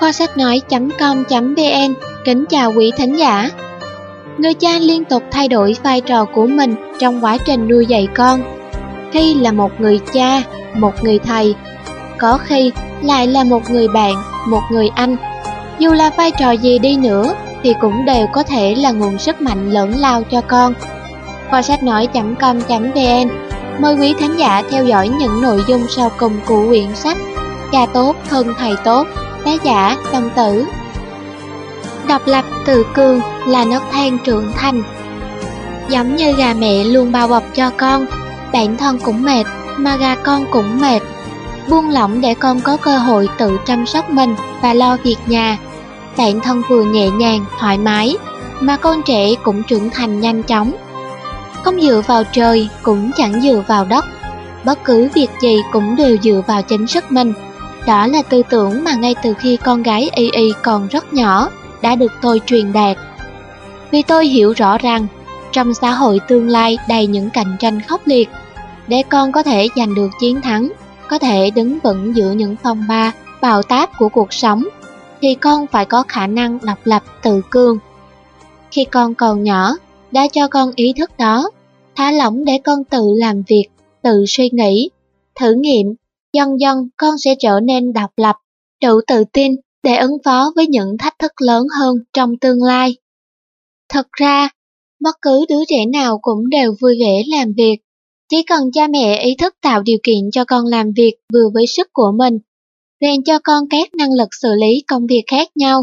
Kho sách nói.com.vn Kính chào quý thính giả. Người cha liên tục thay đổi vai trò của mình trong quá trình nuôi dạy con. Khi là một người cha, một người thầy Có khi lại là một người bạn, một người anh. Dù là vai trò gì đi nữa thì cũng đều có thể là nguồn sức mạnh lớn lao cho con. Kho sách nói.com.vn Mời quý thính giả theo dõi những nội dung sau cùng của quyển sách. Cha tốt hơn thầy tốt. Tá giả Đồng Tử. Độc lập tự cường là nấc thang trưởng thành. Giống như gà mẹ luôn bao bọc cho con Bản thân cũng mệt mà gà con cũng mệt. Buông lỏng để con có cơ hội tự chăm sóc mình và lo việc nhà. Bản thân vừa nhẹ nhàng, thoải mái Mà con trẻ cũng trưởng thành nhanh chóng. Không dựa vào trời cũng chẳng dựa vào đất. Bất cứ việc gì cũng đều dựa vào chính sức mình đó là tư tưởng mà ngay từ khi con gái Y Y còn rất nhỏ đã được tôi truyền đạt. Vì tôi hiểu rõ rằng trong xã hội tương lai đầy những cạnh tranh khốc liệt, để con có thể giành được chiến thắng, có thể đứng vững giữa những phong ba, bào táp của cuộc sống, thì con phải có khả năng độc lập tự cương. Khi con còn nhỏ, đã cho con ý thức đó, thả lỏng để con tự làm việc, tự suy nghĩ, thử nghiệm dần dần con sẽ trở nên độc lập, đủ tự tin để ứng phó với những thách thức lớn hơn trong tương lai. Thật ra, bất cứ đứa trẻ nào cũng đều vui vẻ làm việc, chỉ cần cha mẹ ý thức tạo điều kiện cho con làm việc vừa với sức của mình, rèn cho con các năng lực xử lý công việc khác nhau.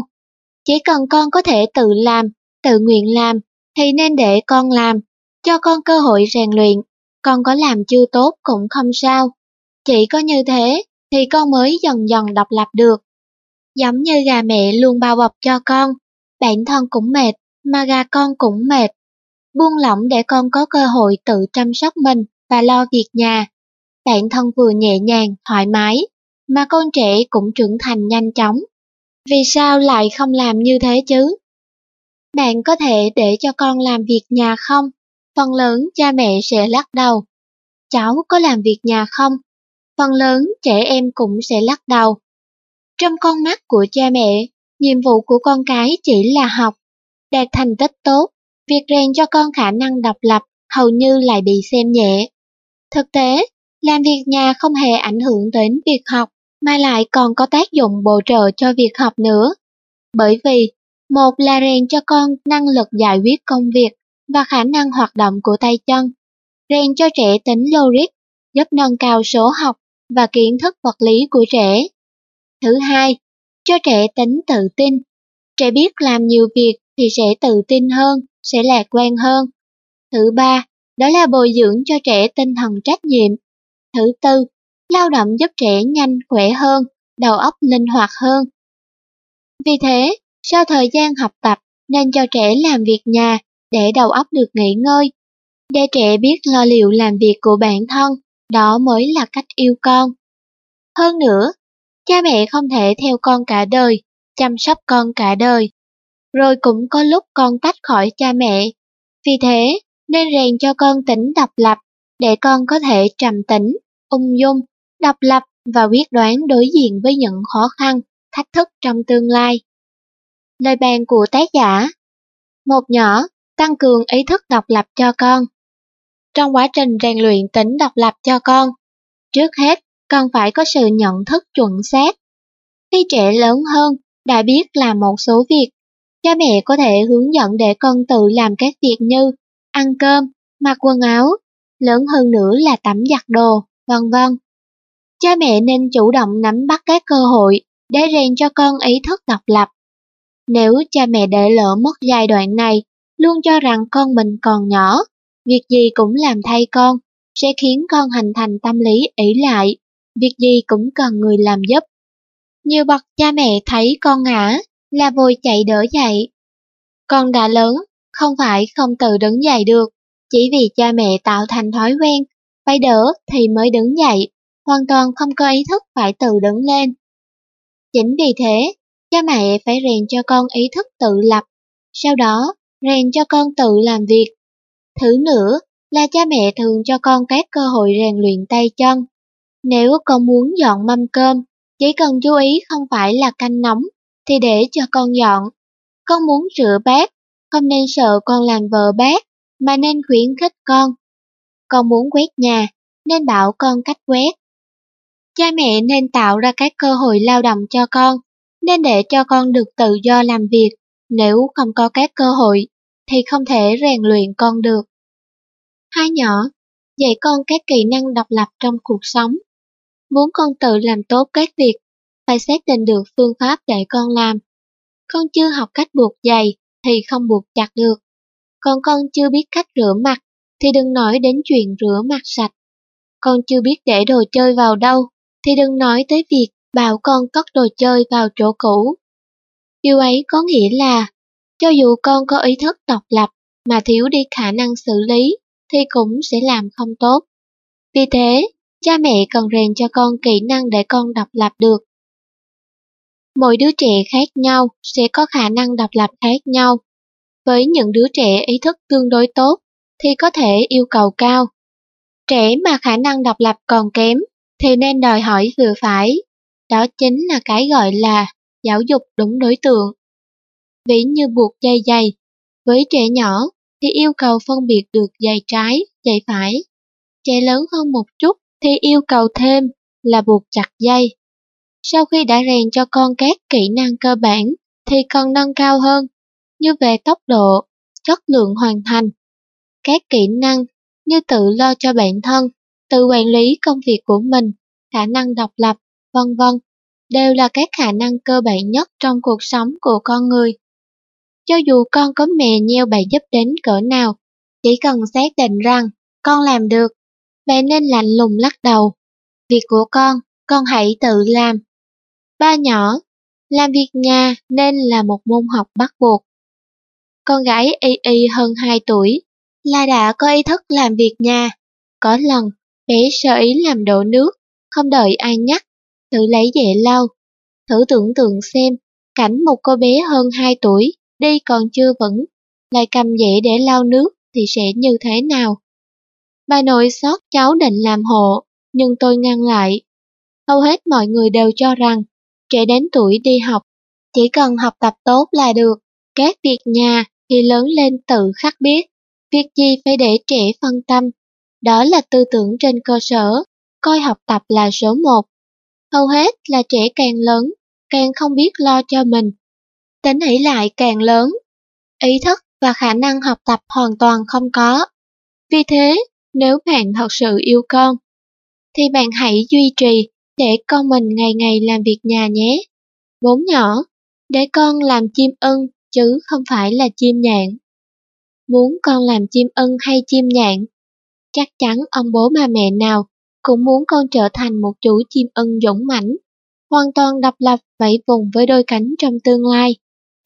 Chỉ cần con có thể tự làm, tự nguyện làm, thì nên để con làm, cho con cơ hội rèn luyện, con có làm chưa tốt cũng không sao. Chỉ có như thế thì con mới dần dần độc lập được. Giống như gà mẹ luôn bao bọc cho con, bản thân cũng mệt, mà gà con cũng mệt. Buông lỏng để con có cơ hội tự chăm sóc mình và lo việc nhà. Bản thân vừa nhẹ nhàng, thoải mái, mà con trẻ cũng trưởng thành nhanh chóng. Vì sao lại không làm như thế chứ? Bạn có thể để cho con làm việc nhà không? Phần lớn cha mẹ sẽ lắc đầu. Cháu có làm việc nhà không? Phần lớn trẻ em cũng sẽ lắc đầu. Trong con mắt của cha mẹ, nhiệm vụ của con cái chỉ là học, đạt thành tích tốt, việc rèn cho con khả năng độc lập hầu như lại bị xem nhẹ. Thực tế, làm việc nhà không hề ảnh hưởng đến việc học, mà lại còn có tác dụng bổ trợ cho việc học nữa. Bởi vì, một là rèn cho con năng lực giải quyết công việc và khả năng hoạt động của tay chân, rèn cho trẻ tính logic, giúp nâng cao số học và kiến thức vật lý của trẻ. Thứ hai, cho trẻ tính tự tin. Trẻ biết làm nhiều việc thì sẽ tự tin hơn, sẽ lạc quan hơn. Thứ ba, đó là bồi dưỡng cho trẻ tinh thần trách nhiệm. Thứ tư, lao động giúp trẻ nhanh, khỏe hơn, đầu óc linh hoạt hơn. Vì thế, sau thời gian học tập, nên cho trẻ làm việc nhà để đầu óc được nghỉ ngơi, để trẻ biết lo liệu làm việc của bản thân đó mới là cách yêu con. Hơn nữa, cha mẹ không thể theo con cả đời, chăm sóc con cả đời. Rồi cũng có lúc con tách khỏi cha mẹ. Vì thế, nên rèn cho con tính độc lập, để con có thể trầm tĩnh, ung dung, độc lập và quyết đoán đối diện với những khó khăn, thách thức trong tương lai. Lời bàn của tác giả Một nhỏ, tăng cường ý thức độc lập cho con trong quá trình rèn luyện tính độc lập cho con. Trước hết, cần phải có sự nhận thức chuẩn xác. Khi trẻ lớn hơn, đã biết làm một số việc, cha mẹ có thể hướng dẫn để con tự làm các việc như ăn cơm, mặc quần áo, lớn hơn nữa là tắm giặt đồ, vân vân. Cha mẹ nên chủ động nắm bắt các cơ hội để rèn cho con ý thức độc lập. Nếu cha mẹ để lỡ mất giai đoạn này, luôn cho rằng con mình còn nhỏ việc gì cũng làm thay con, sẽ khiến con hình thành tâm lý ỷ lại, việc gì cũng cần người làm giúp. Nhiều bậc cha mẹ thấy con ngã, là vội chạy đỡ dậy. Con đã lớn, không phải không tự đứng dậy được, chỉ vì cha mẹ tạo thành thói quen, phải đỡ thì mới đứng dậy, hoàn toàn không có ý thức phải tự đứng lên. Chính vì thế, cha mẹ phải rèn cho con ý thức tự lập, sau đó rèn cho con tự làm việc, Thứ nữa là cha mẹ thường cho con các cơ hội rèn luyện tay chân. Nếu con muốn dọn mâm cơm, chỉ cần chú ý không phải là canh nóng, thì để cho con dọn. Con muốn rửa bát, không nên sợ con làm vợ bát, mà nên khuyến khích con. Con muốn quét nhà, nên bảo con cách quét. Cha mẹ nên tạo ra các cơ hội lao động cho con, nên để cho con được tự do làm việc. Nếu không có các cơ hội, thì không thể rèn luyện con được. Hai nhỏ, dạy con các kỹ năng độc lập trong cuộc sống. Muốn con tự làm tốt các việc, phải xác định được phương pháp để con làm. Con chưa học cách buộc giày thì không buộc chặt được. Còn con chưa biết cách rửa mặt thì đừng nói đến chuyện rửa mặt sạch. Con chưa biết để đồ chơi vào đâu thì đừng nói tới việc bảo con cất đồ chơi vào chỗ cũ. Điều ấy có nghĩa là, cho dù con có ý thức độc lập mà thiếu đi khả năng xử lý, thì cũng sẽ làm không tốt. Vì thế, cha mẹ cần rèn cho con kỹ năng để con độc lập được. Mỗi đứa trẻ khác nhau sẽ có khả năng độc lập khác nhau. Với những đứa trẻ ý thức tương đối tốt, thì có thể yêu cầu cao. Trẻ mà khả năng độc lập còn kém, thì nên đòi hỏi vừa phải. Đó chính là cái gọi là giáo dục đúng đối tượng. Ví như buộc dây dày, với trẻ nhỏ thì yêu cầu phân biệt được dây trái, dây phải. Trẻ lớn hơn một chút thì yêu cầu thêm là buộc chặt dây. Sau khi đã rèn cho con các kỹ năng cơ bản thì còn nâng cao hơn, như về tốc độ, chất lượng hoàn thành. Các kỹ năng như tự lo cho bản thân, tự quản lý công việc của mình, khả năng độc lập, vân vân đều là các khả năng cơ bản nhất trong cuộc sống của con người. Cho dù con có mè nheo bày giúp đến cỡ nào, chỉ cần xác định rằng con làm được, mẹ nên lạnh lùng lắc đầu. Việc của con, con hãy tự làm. Ba nhỏ, làm việc nhà nên là một môn học bắt buộc. Con gái Y Y hơn 2 tuổi là đã có ý thức làm việc nhà. Có lần, bé sơ ý làm đổ nước, không đợi ai nhắc, tự lấy dễ lau. Thử tưởng tượng xem, cảnh một cô bé hơn 2 tuổi, đi còn chưa vững, lại cầm dẻ để lau nước thì sẽ như thế nào? Bà nội xót cháu định làm hộ, nhưng tôi ngăn lại. Hầu hết mọi người đều cho rằng, trẻ đến tuổi đi học, chỉ cần học tập tốt là được, các việc nhà thì lớn lên tự khắc biết, việc gì phải để trẻ phân tâm. Đó là tư tưởng trên cơ sở, coi học tập là số một. Hầu hết là trẻ càng lớn, càng không biết lo cho mình. Tính ý lại càng lớn, ý thức và khả năng học tập hoàn toàn không có. Vì thế, nếu bạn thật sự yêu con, thì bạn hãy duy trì để con mình ngày ngày làm việc nhà nhé. Bốn nhỏ, để con làm chim ưng chứ không phải là chim nhạn. Muốn con làm chim ưng hay chim nhạn? Chắc chắn ông bố bà mẹ nào cũng muốn con trở thành một chú chim ưng dũng mãnh, hoàn toàn độc lập vẫy vùng với đôi cánh trong tương lai.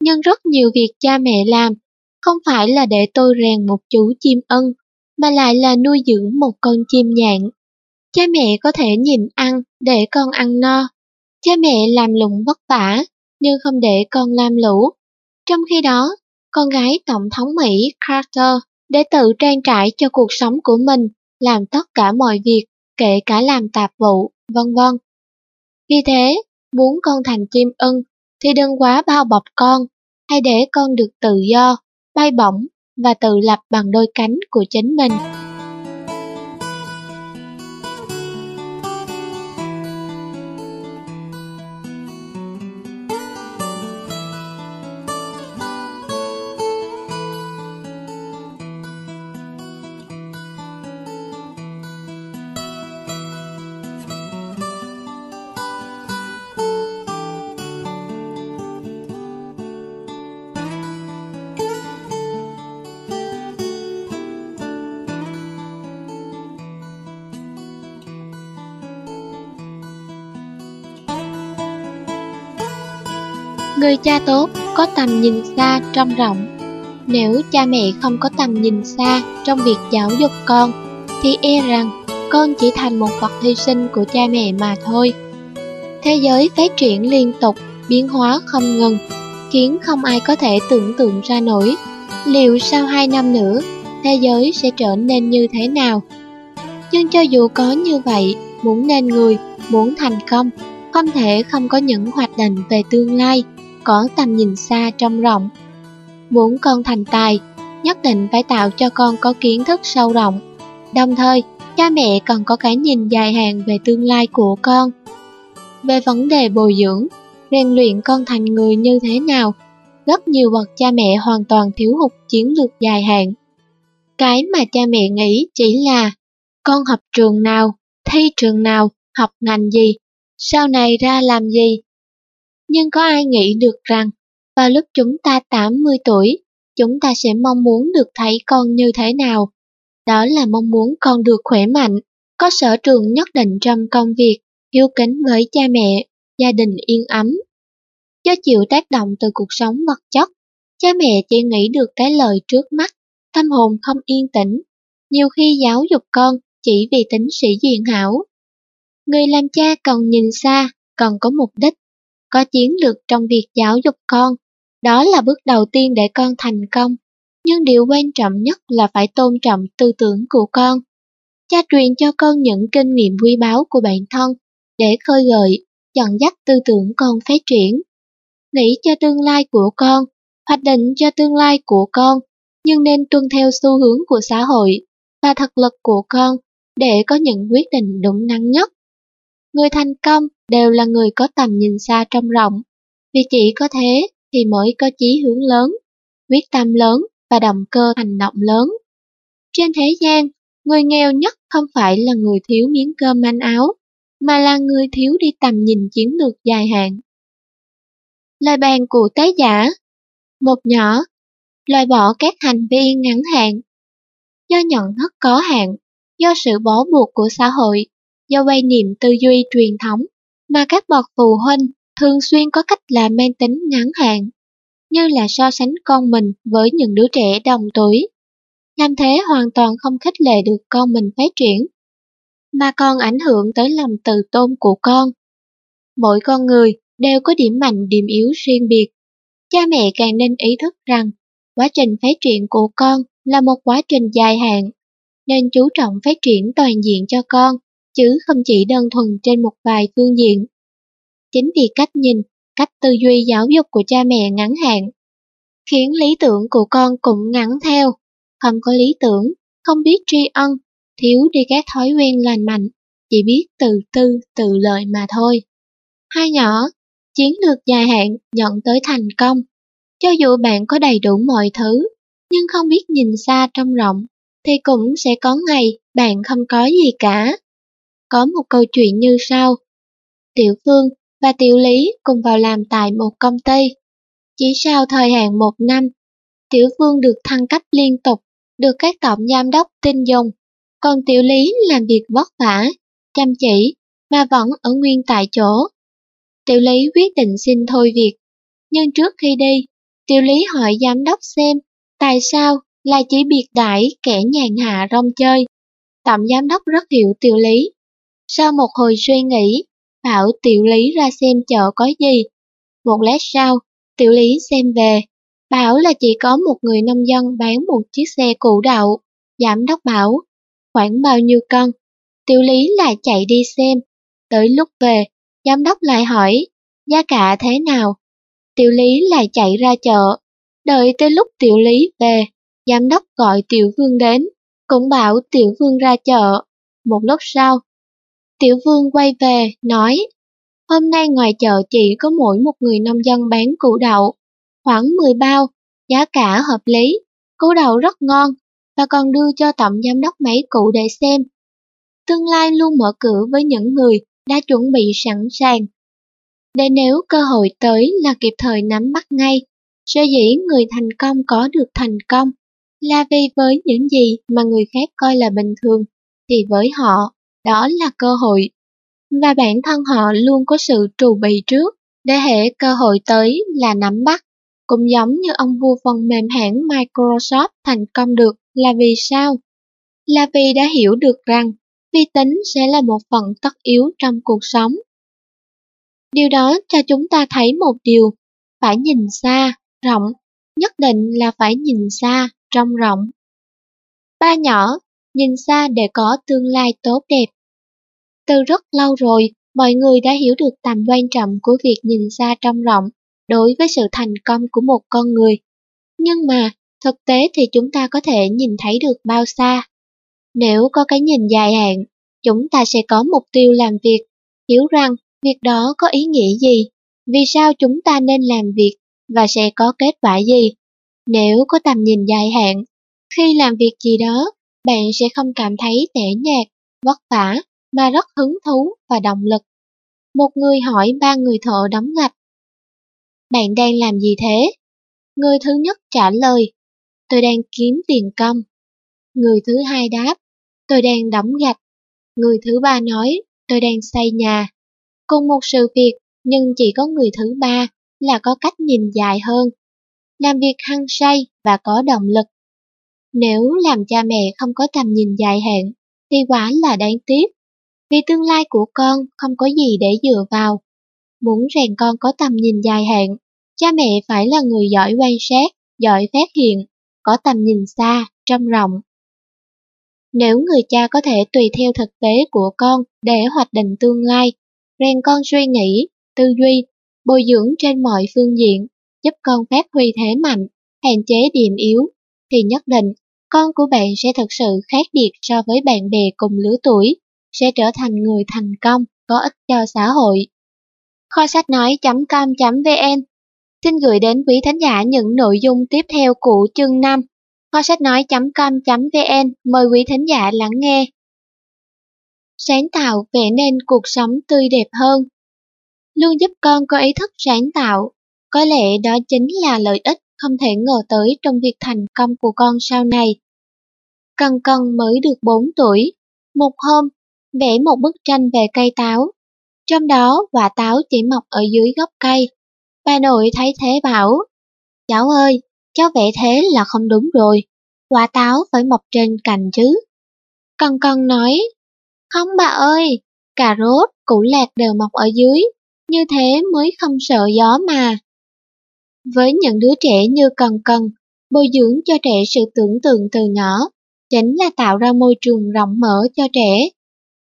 Nhưng rất nhiều việc cha mẹ làm không phải là để tôi rèn một chú chim ân mà lại là nuôi dưỡng một con chim nhạn. Cha mẹ có thể nhịn ăn để con ăn no. Cha mẹ làm lụng vất vả, nhưng không để con làm lũ. Trong khi đó, con gái Tổng thống Mỹ Carter để tự trang trải cho cuộc sống của mình, làm tất cả mọi việc, kể cả làm tạp vụ, vân vân. Vì thế, muốn con thành chim ưng thì đừng quá bao bọc con, hãy để con được tự do, bay bổng và tự lập bằng đôi cánh của chính mình. Người cha tốt có tầm nhìn xa trong rộng. Nếu cha mẹ không có tầm nhìn xa trong việc giáo dục con, thì e rằng con chỉ thành một vật hy sinh của cha mẹ mà thôi. Thế giới phát triển liên tục, biến hóa không ngừng, khiến không ai có thể tưởng tượng ra nổi liệu sau hai năm nữa thế giới sẽ trở nên như thế nào. Nhưng cho dù có như vậy, muốn nên người, muốn thành công, không thể không có những hoạch định về tương lai có tầm nhìn xa trong rộng. Muốn con thành tài, nhất định phải tạo cho con có kiến thức sâu rộng. Đồng thời, cha mẹ còn có cái nhìn dài hạn về tương lai của con. Về vấn đề bồi dưỡng, rèn luyện con thành người như thế nào, rất nhiều bậc cha mẹ hoàn toàn thiếu hụt chiến lược dài hạn. Cái mà cha mẹ nghĩ chỉ là con học trường nào, thi trường nào, học ngành gì, sau này ra làm gì. Nhưng có ai nghĩ được rằng, vào lúc chúng ta 80 tuổi, chúng ta sẽ mong muốn được thấy con như thế nào? Đó là mong muốn con được khỏe mạnh, có sở trường nhất định trong công việc, hiếu kính với cha mẹ, gia đình yên ấm. Do chịu tác động từ cuộc sống vật chất, cha mẹ chỉ nghĩ được cái lời trước mắt, tâm hồn không yên tĩnh. Nhiều khi giáo dục con chỉ vì tính sĩ diện hảo. Người làm cha cần nhìn xa, cần có mục đích, có chiến lược trong việc giáo dục con. Đó là bước đầu tiên để con thành công. Nhưng điều quan trọng nhất là phải tôn trọng tư tưởng của con. Cha truyền cho con những kinh nghiệm quý báu của bản thân để khơi gợi, dẫn dắt tư tưởng con phát triển. Nghĩ cho tương lai của con, hoạch định cho tương lai của con, nhưng nên tuân theo xu hướng của xã hội và thực lực của con để có những quyết định đúng đắn nhất. Người thành công đều là người có tầm nhìn xa trong rộng, vì chỉ có thế thì mới có chí hướng lớn, quyết tâm lớn và động cơ hành động lớn. Trên thế gian, người nghèo nhất không phải là người thiếu miếng cơm manh áo, mà là người thiếu đi tầm nhìn chiến lược dài hạn. Lời bàn của tế giả Một nhỏ, loại bỏ các hành vi ngắn hạn. Do nhận thức có hạn, do sự bó buộc của xã hội, do quan niệm tư duy truyền thống, mà các bậc phụ huynh thường xuyên có cách làm mang tính ngắn hạn, như là so sánh con mình với những đứa trẻ đồng tuổi. Làm thế hoàn toàn không khích lệ được con mình phát triển, mà còn ảnh hưởng tới lòng tự tôn của con. Mỗi con người đều có điểm mạnh điểm yếu riêng biệt. Cha mẹ càng nên ý thức rằng quá trình phát triển của con là một quá trình dài hạn nên chú trọng phát triển toàn diện cho con, chứ không chỉ đơn thuần trên một vài phương diện. Chính vì cách nhìn, cách tư duy giáo dục của cha mẹ ngắn hạn, khiến lý tưởng của con cũng ngắn theo, không có lý tưởng, không biết tri ân, thiếu đi các thói quen lành mạnh, chỉ biết từ tư, tự lợi mà thôi. Hai nhỏ, chiến lược dài hạn nhận tới thành công. Cho dù bạn có đầy đủ mọi thứ, nhưng không biết nhìn xa trong rộng, thì cũng sẽ có ngày bạn không có gì cả. Có một câu chuyện như sau. Tiểu Phương và Tiểu Lý cùng vào làm tại một công ty. Chỉ sau thời hạn một năm, Tiểu Phương được thăng cấp liên tục, được các tổng giám đốc tin dùng. Còn Tiểu Lý làm việc vất vả, chăm chỉ, mà vẫn ở nguyên tại chỗ. Tiểu Lý quyết định xin thôi việc. Nhưng trước khi đi, Tiểu Lý hỏi giám đốc xem tại sao là chỉ biệt đãi kẻ nhàn hạ rong chơi. Tổng giám đốc rất hiểu tiểu lý. Sau một hồi suy nghĩ, bảo tiểu lý ra xem chợ có gì. Một lát sau, tiểu lý xem về, bảo là chỉ có một người nông dân bán một chiếc xe cũ đậu. Giám đốc bảo, khoảng bao nhiêu cân? Tiểu lý lại chạy đi xem. Tới lúc về, giám đốc lại hỏi, giá cả thế nào? Tiểu lý lại chạy ra chợ. Đợi tới lúc tiểu lý về, Giám đốc gọi Tiểu Vương đến, cũng bảo Tiểu Vương ra chợ. Một lúc sau, Tiểu Vương quay về, nói, hôm nay ngoài chợ chỉ có mỗi một người nông dân bán củ đậu, khoảng 10 bao, giá cả hợp lý, củ đậu rất ngon, và còn đưa cho tổng giám đốc mấy cụ để xem. Tương lai luôn mở cửa với những người đã chuẩn bị sẵn sàng. Để nếu cơ hội tới là kịp thời nắm bắt ngay, sở dĩ người thành công có được thành công là vì với những gì mà người khác coi là bình thường, thì với họ, đó là cơ hội. Và bản thân họ luôn có sự trù bị trước, để hệ cơ hội tới là nắm bắt. Cũng giống như ông vua phần mềm hãng Microsoft thành công được là vì sao? Là vì đã hiểu được rằng vi tính sẽ là một phần tất yếu trong cuộc sống. Điều đó cho chúng ta thấy một điều, phải nhìn xa, rộng, nhất định là phải nhìn xa, trong rộng. Ba nhỏ, nhìn xa để có tương lai tốt đẹp. Từ rất lâu rồi, mọi người đã hiểu được tầm quan trọng của việc nhìn xa trong rộng đối với sự thành công của một con người. Nhưng mà, thực tế thì chúng ta có thể nhìn thấy được bao xa. Nếu có cái nhìn dài hạn, chúng ta sẽ có mục tiêu làm việc, hiểu rằng việc đó có ý nghĩa gì, vì sao chúng ta nên làm việc và sẽ có kết quả gì. Nếu có tầm nhìn dài hạn, khi làm việc gì đó, bạn sẽ không cảm thấy tẻ nhạt, vất vả, mà rất hứng thú và động lực. Một người hỏi ba người thợ đóng gạch. Bạn đang làm gì thế? Người thứ nhất trả lời, tôi đang kiếm tiền công. Người thứ hai đáp, tôi đang đóng gạch. Người thứ ba nói, tôi đang xây nhà. Cùng một sự việc, nhưng chỉ có người thứ ba là có cách nhìn dài hơn. Làm việc hăng say và có động lực. Nếu làm cha mẹ không có tầm nhìn dài hạn, thì quả là đáng tiếc. Vì tương lai của con không có gì để dựa vào. Muốn rèn con có tầm nhìn dài hạn, cha mẹ phải là người giỏi quan sát, giỏi phát hiện, có tầm nhìn xa, trong rộng. Nếu người cha có thể tùy theo thực tế của con để hoạch định tương lai, rèn con suy nghĩ, tư duy, bồi dưỡng trên mọi phương diện, giúp con phát huy thế mạnh, hạn chế điểm yếu, thì nhất định con của bạn sẽ thực sự khác biệt so với bạn bè cùng lứa tuổi, sẽ trở thành người thành công, có ích cho xã hội. Kho sách nói.com.vn Xin gửi đến quý thính giả những nội dung tiếp theo của chương 5. Kho sách nói.com.vn mời quý thính giả lắng nghe. Sáng tạo vẽ nên cuộc sống tươi đẹp hơn. Luôn giúp con có ý thức sáng tạo. Có lẽ đó chính là lợi ích không thể ngờ tới trong việc thành công của con sau này. Cần Cần mới được 4 tuổi. Một hôm, vẽ một bức tranh về cây táo. Trong đó, quả táo chỉ mọc ở dưới gốc cây. Bà nội thấy thế bảo, Cháu ơi, cháu vẽ thế là không đúng rồi. Quả táo phải mọc trên cành chứ. Cần Cần nói, Không bà ơi, cà rốt, củ lạc đều mọc ở dưới. Như thế mới không sợ gió mà. Với những đứa trẻ như Cần Cần, bồi dưỡng cho trẻ sự tưởng tượng từ nhỏ chính là tạo ra môi trường rộng mở cho trẻ.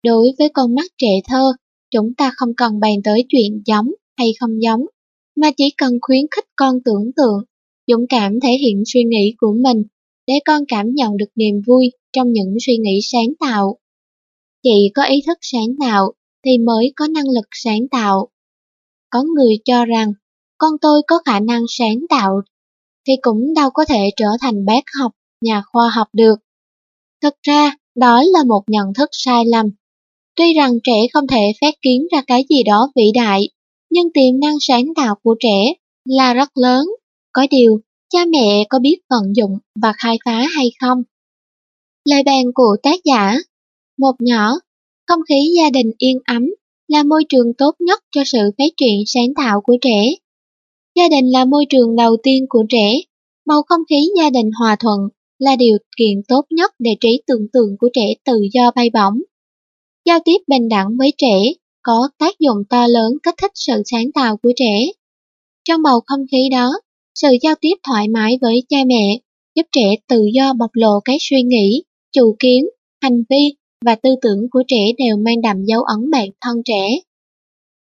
Đối với con mắt trẻ thơ, chúng ta không cần bàn tới chuyện giống hay không giống, mà chỉ cần khuyến khích con tưởng tượng, dũng cảm thể hiện suy nghĩ của mình để con cảm nhận được niềm vui trong những suy nghĩ sáng tạo. Chỉ có ý thức sáng tạo thì mới có năng lực sáng tạo. Có người cho rằng con tôi có khả năng sáng tạo thì cũng đâu có thể trở thành bác học, nhà khoa học được. Thực ra, đó là một nhận thức sai lầm. Tuy rằng trẻ không thể phát kiến ra cái gì đó vĩ đại, nhưng tiềm năng sáng tạo của trẻ là rất lớn. Có điều, cha mẹ có biết vận dụng và khai phá hay không? Lời bàn của tác giả Một nhỏ, không khí gia đình yên ấm là môi trường tốt nhất cho sự phát triển sáng tạo của trẻ. Gia đình là môi trường đầu tiên của trẻ, bầu không khí gia đình hòa thuận là điều kiện tốt nhất để trí tưởng tượng của trẻ tự do bay bổng. Giao tiếp bình đẳng với trẻ có tác dụng to lớn kích thích sự sáng tạo của trẻ. Trong bầu không khí đó, sự giao tiếp thoải mái với cha mẹ giúp trẻ tự do bộc lộ cái suy nghĩ, chủ kiến, hành vi và tư tưởng của trẻ đều mang đậm dấu ấn bản thân trẻ.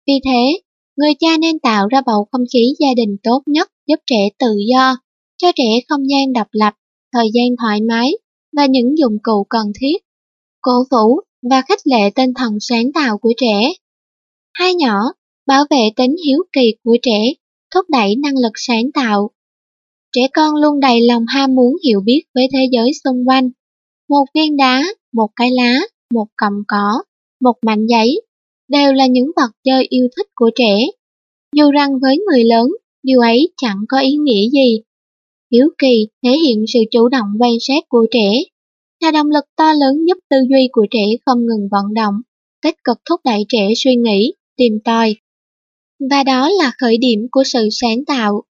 Vì thế, người cha nên tạo ra bầu không khí gia đình tốt nhất giúp trẻ tự do, cho trẻ không gian độc lập thời gian thoải mái và những dụng cụ cần thiết, cổ vũ và khích lệ tinh thần sáng tạo của trẻ. Hai nhỏ, bảo vệ tính hiếu kỳ của trẻ, thúc đẩy năng lực sáng tạo. Trẻ con luôn đầy lòng ham muốn hiểu biết với thế giới xung quanh. Một viên đá, một cái lá, một cọng cỏ, một mảnh giấy, đều là những vật chơi yêu thích của trẻ. Dù rằng với người lớn, điều ấy chẳng có ý nghĩa gì, hiếu kỳ thể hiện sự chủ động quan sát của trẻ, là động lực to lớn giúp tư duy của trẻ không ngừng vận động, tích cực thúc đẩy trẻ suy nghĩ, tìm tòi. Và đó là khởi điểm của sự sáng tạo.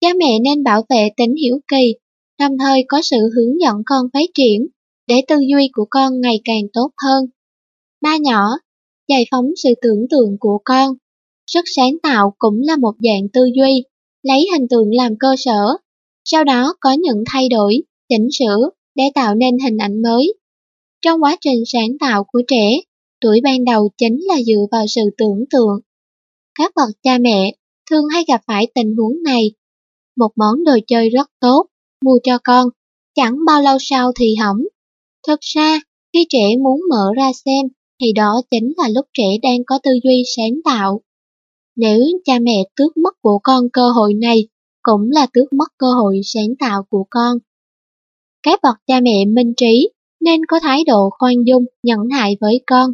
Cha mẹ nên bảo vệ tính hiếu kỳ, đồng thời có sự hướng dẫn con phát triển, để tư duy của con ngày càng tốt hơn. Ba nhỏ, giải phóng sự tưởng tượng của con. Sức sáng tạo cũng là một dạng tư duy, lấy hình tượng làm cơ sở, sau đó có những thay đổi, chỉnh sửa để tạo nên hình ảnh mới. Trong quá trình sáng tạo của trẻ, tuổi ban đầu chính là dựa vào sự tưởng tượng. Các bậc cha mẹ thường hay gặp phải tình huống này. Một món đồ chơi rất tốt, mua cho con, chẳng bao lâu sau thì hỏng. Thật ra, khi trẻ muốn mở ra xem, thì đó chính là lúc trẻ đang có tư duy sáng tạo. Nếu cha mẹ tước mất của con cơ hội này, cũng là tước mất cơ hội sáng tạo của con. Các bậc cha mẹ minh trí nên có thái độ khoan dung, nhẫn nại với con.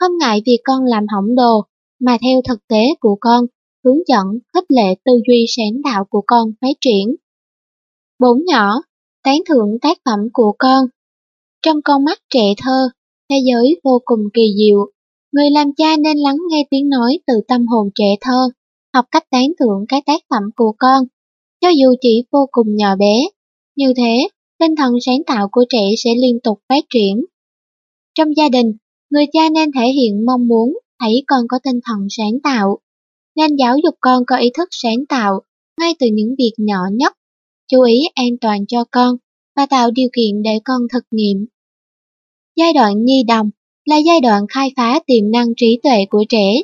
Không ngại vì con làm hỏng đồ, mà theo thực tế của con, hướng dẫn, khích lệ tư duy sáng tạo của con phát triển. Bốn nhỏ, tán thưởng tác phẩm của con. Trong con mắt trẻ thơ, thế giới vô cùng kỳ diệu. Người làm cha nên lắng nghe tiếng nói từ tâm hồn trẻ thơ, học cách tán thưởng các tác phẩm của con, cho dù chỉ vô cùng nhỏ bé. Như thế, tinh thần sáng tạo của trẻ sẽ liên tục phát triển. Trong gia đình, người cha nên thể hiện mong muốn thấy con có tinh thần sáng tạo, nên giáo dục con có ý thức sáng tạo ngay từ những việc nhỏ nhất, chú ý an toàn cho con và tạo điều kiện để con thực nghiệm. Giai đoạn nhi đồng là giai đoạn khai phá tiềm năng trí tuệ của trẻ,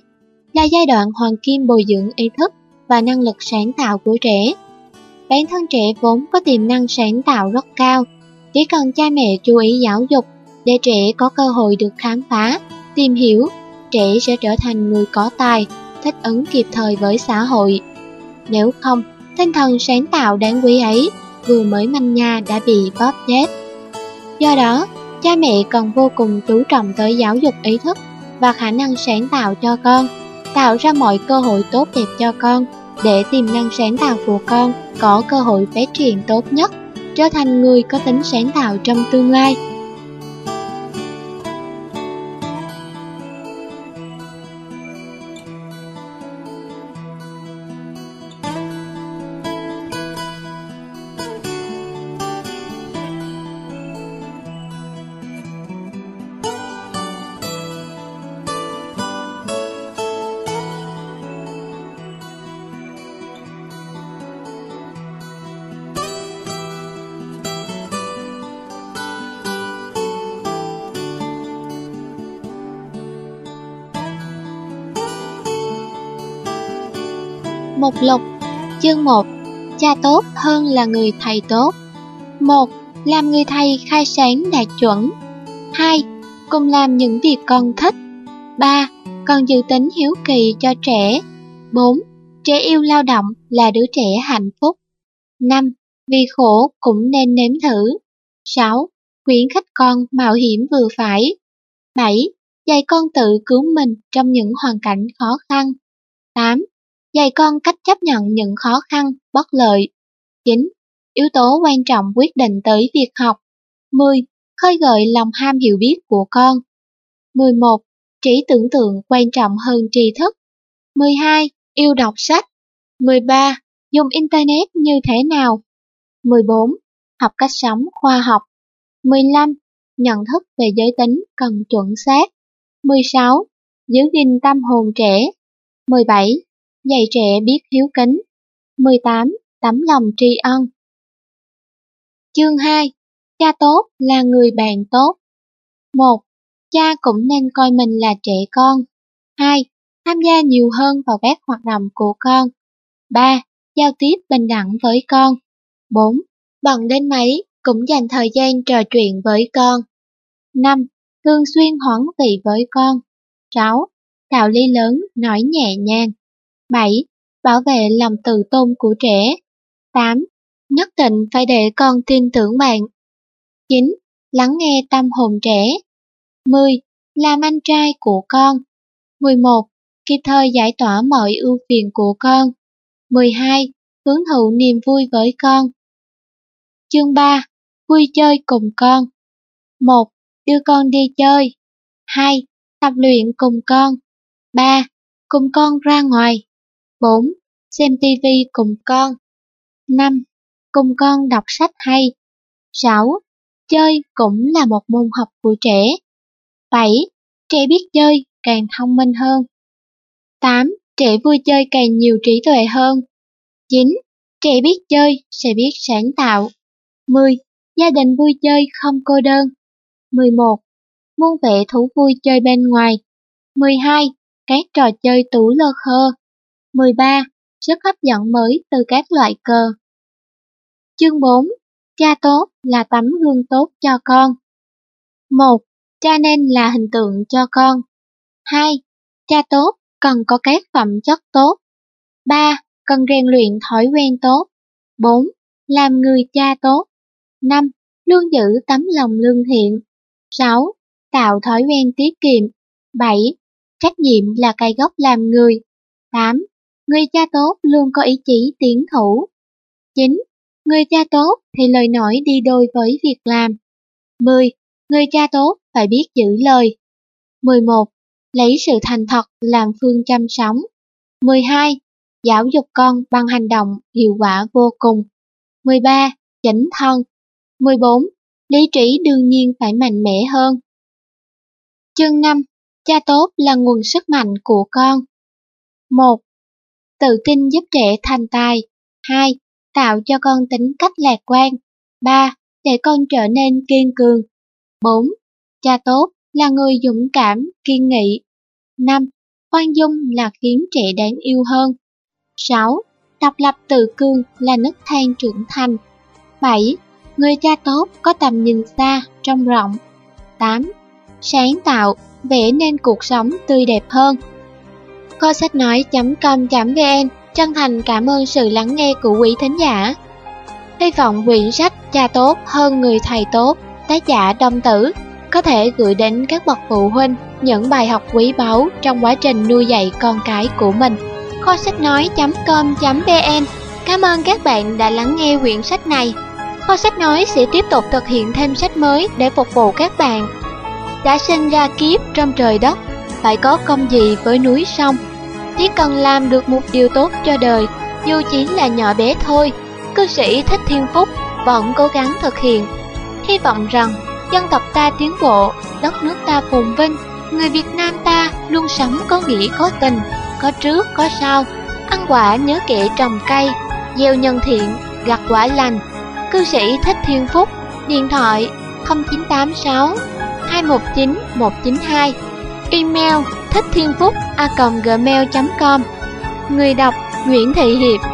là giai đoạn hoàng kim bồi dưỡng ý thức và năng lực sáng tạo của trẻ. Bản thân trẻ vốn có tiềm năng sáng tạo rất cao, chỉ cần cha mẹ chú ý giáo dục để trẻ có cơ hội được khám phá, tìm hiểu, trẻ sẽ trở thành người có tài, thích ứng kịp thời với xã hội. Nếu không, tinh thần sáng tạo đáng quý ấy vừa mới manh nha đã bị bóp chết. Do đó, cha mẹ cần vô cùng chú trọng tới giáo dục ý thức và khả năng sáng tạo cho con, tạo ra mọi cơ hội tốt đẹp cho con để tiềm năng sáng tạo của con có cơ hội phát triển tốt nhất, trở thành người có tính sáng tạo trong tương lai. Mục lục Chương 1 Cha tốt hơn là người thầy tốt 1. Làm người thầy khai sáng đạt chuẩn 2. Cùng làm những việc con thích 3. Còn giữ tính hiếu kỳ cho trẻ 4. Trẻ yêu lao động là đứa trẻ hạnh phúc 5. Vì khổ cũng nên nếm thử 6. Khuyến khích con mạo hiểm vừa phải 7. Dạy con tự cứu mình trong những hoàn cảnh khó khăn 8 dạy con cách chấp nhận những khó khăn, bất lợi. 9. Yếu tố quan trọng quyết định tới việc học. 10. Khơi gợi lòng ham hiểu biết của con. 11. Trí tưởng tượng quan trọng hơn tri thức. 12. Yêu đọc sách. 13. Dùng Internet như thế nào? 14. Học cách sống khoa học. 15. Nhận thức về giới tính cần chuẩn xác. 16. Giữ gìn tâm hồn trẻ. 17 dạy trẻ biết hiếu kính. 18. Tấm lòng tri ân Chương 2. Cha tốt là người bạn tốt 1. Cha cũng nên coi mình là trẻ con 2. Tham gia nhiều hơn vào các hoạt động của con 3. Giao tiếp bình đẳng với con 4. Bận đến mấy cũng dành thời gian trò chuyện với con 5. Thường xuyên hoãn vị với con 6. Đạo lý lớn nói nhẹ nhàng 7. Bảo vệ lòng tự tôn của trẻ. 8. Nhất định phải để con tin tưởng bạn. 9. Lắng nghe tâm hồn trẻ. 10. Làm anh trai của con. 11. Kịp thời giải tỏa mọi ưu phiền của con. 12. Hướng thụ niềm vui với con. Chương 3. Vui chơi cùng con. 1. Đưa con đi chơi. 2. Tập luyện cùng con. 3. Cùng con ra ngoài. 4. Xem TV cùng con 5. Cùng con đọc sách hay 6. Chơi cũng là một môn học của trẻ 7. Trẻ biết chơi, càng thông minh hơn 8. Trẻ vui chơi càng nhiều trí tuệ hơn 9. Trẻ biết chơi, sẽ biết sáng tạo 10. Gia đình vui chơi không cô đơn 11. Muôn vệ thú vui chơi bên ngoài 12. Các trò chơi tủ lơ khơ 13. sức hấp dẫn mới từ các loại cờ. Chương 4. Cha tốt là tấm gương tốt cho con. 1. Cha nên là hình tượng cho con. 2. Cha tốt cần có các phẩm chất tốt. 3. Cần rèn luyện thói quen tốt. 4. Làm người cha tốt. 5. Luôn giữ tấm lòng lương thiện. 6. Tạo thói quen tiết kiệm. 7. Trách nhiệm là cây gốc làm người. 8. Người cha tốt luôn có ý chí tiến thủ. 9. Người cha tốt thì lời nói đi đôi với việc làm. 10. Người cha tốt phải biết giữ lời. 11. Lấy sự thành thật làm phương chăm sống. 12. Giáo dục con bằng hành động hiệu quả vô cùng. 13. Chỉnh thân. 14. Lý trí đương nhiên phải mạnh mẽ hơn. Chương 5. Cha tốt là nguồn sức mạnh của con. 1. Tự tin giúp trẻ thành tài. 2. Tạo cho con tính cách lạc quan. 3. Để con trở nên kiên cường. 4. Cha tốt là người dũng cảm, kiên nghị. 5. Khoan dung là khiến trẻ đáng yêu hơn. 6. Độc lập tự cường là nấc thang trưởng thành. 7. Người cha tốt có tầm nhìn xa, trong rộng. 8. Sáng tạo, vẽ nên cuộc sống tươi đẹp hơn. Kho sách nói.com.vn chân thành cảm ơn sự lắng nghe của quý thính giả. Hy vọng quyển sách Cha tốt hơn người thầy tốt, tác giả Đông Tử, có thể gửi đến các bậc phụ huynh những bài học quý báu trong quá trình nuôi dạy con cái của mình. Kho sách nói.com.vn Cảm ơn các bạn đã lắng nghe quyển sách này. Kho sách nói sẽ tiếp tục thực hiện thêm sách mới để phục vụ các bạn. Đã sinh ra kiếp trong trời đất, phải có công gì với núi sông. Chỉ cần làm được một điều tốt cho đời, dù chỉ là nhỏ bé thôi, cư sĩ Thích Thiên Phúc vẫn cố gắng thực hiện. Hy vọng rằng dân tộc ta tiến bộ, đất nước ta phồn vinh, người Việt Nam ta luôn sống có nghĩa có tình, có trước có sau, ăn quả nhớ kẻ trồng cây, gieo nhân thiện, gặt quả lành. Cư sĩ Thích Thiên Phúc, điện thoại 0986 219 192, email thích thiên phúc a gmail.com Người đọc Nguyễn Thị Hiệp.